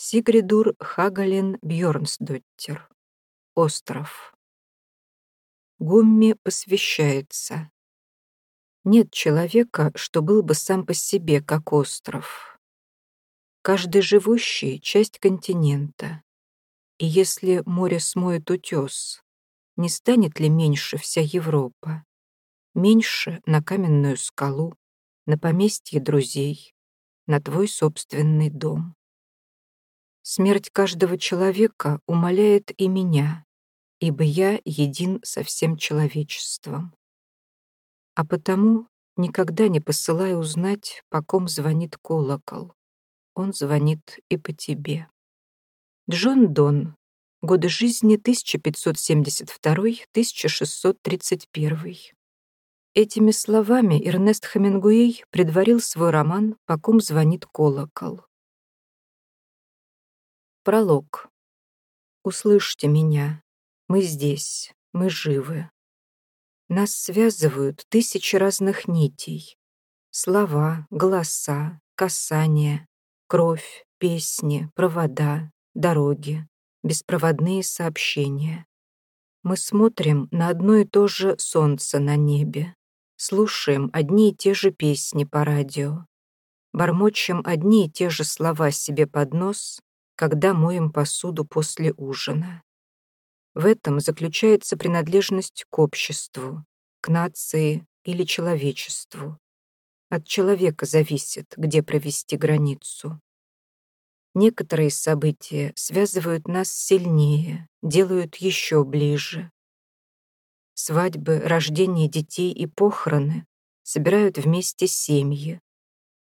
Сигридур Хагалин Бьорнсдоттер. Остров. Гумми посвящается. Нет человека, что был бы сам по себе, как остров. Каждый живущий — часть континента. И если море смоет утес, не станет ли меньше вся Европа? Меньше на каменную скалу, на поместье друзей, на твой собственный дом. Смерть каждого человека умоляет и меня, ибо я един со всем человечеством. А потому никогда не посылай узнать, по ком звонит колокол. Он звонит и по тебе. Джон Дон. Годы жизни 1572-1631. Этими словами Эрнест Хемингуэй предварил свой роман «По ком звонит колокол». Пролог. Услышьте меня. Мы здесь. Мы живы. Нас связывают тысячи разных нитей. Слова, голоса, касания, кровь, песни, провода, дороги, беспроводные сообщения. Мы смотрим на одно и то же солнце на небе, слушаем одни и те же песни по радио, бормочем одни и те же слова себе под нос когда моем посуду после ужина. В этом заключается принадлежность к обществу, к нации или человечеству. От человека зависит, где провести границу. Некоторые события связывают нас сильнее, делают еще ближе. Свадьбы, рождение детей и похороны собирают вместе семьи.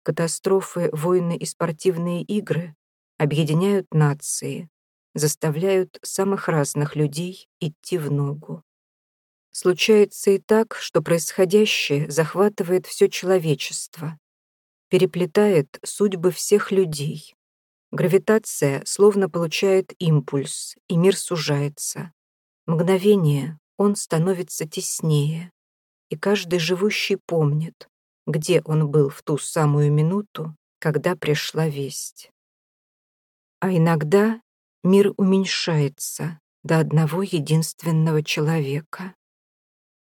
Катастрофы, войны и спортивные игры объединяют нации, заставляют самых разных людей идти в ногу. Случается и так, что происходящее захватывает все человечество, переплетает судьбы всех людей. Гравитация словно получает импульс, и мир сужается. Мгновение он становится теснее, и каждый живущий помнит, где он был в ту самую минуту, когда пришла весть. А иногда мир уменьшается до одного единственного человека.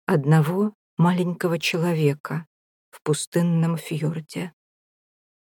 Одного маленького человека в пустынном фьорде.